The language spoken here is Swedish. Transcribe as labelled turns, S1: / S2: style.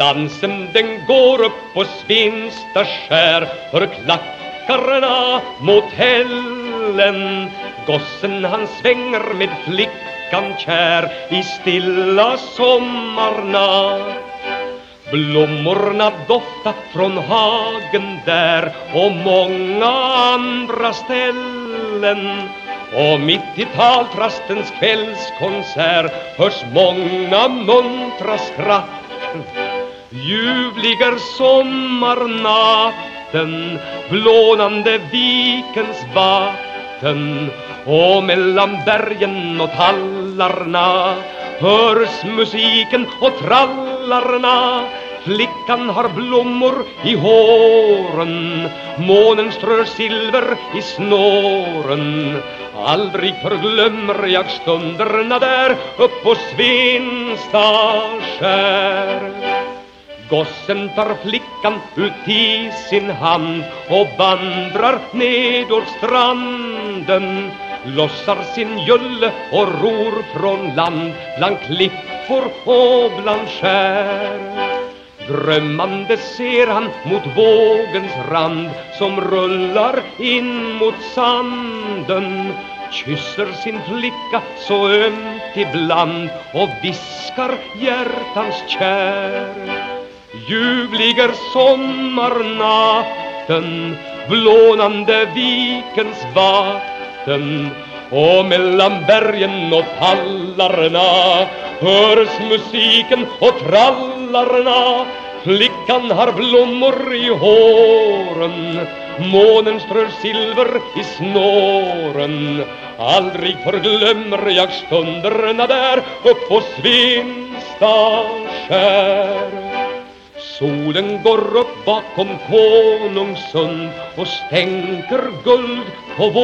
S1: Dansen den går upp på Svinsta skär för klackarna mot hällen. Gossen han svänger med flickan kär i stilla sommarnatt Blommorna dofta från hagen där och många andra ställen. Och mitt i taltrastens kvällskonsert hörs många muntra skratt. Ljuvlig är sommarnatten, blånande vikens vatten och mellan bergen och tallarna hörs musiken och trallarna. Flickan har blommor i håren Månen strör silver i snåren. Aldrig förglömmer jag stunderna där upp på Svinstaskär Gossen tar flickan ut i sin hand och vandrar nedåt stranden. Lossar sin julle och ror från land bland klippor och bland skär. Drömmande ser han mot vågens rand som rullar in mot sanden. Kysser sin flicka så ömt ibland och viskar hjärtans kär Ljuvlig är sommarnatten, blånande vikens vatten och mellan bergen och tallarna hörs musiken och trallarna. Flickan har blommor i håren Månen strör silver i snåren. Aldrig förglömmer jag stunderna där upp på Svinstaskär Solen går upp bakom Konungsund och stänker guld på vår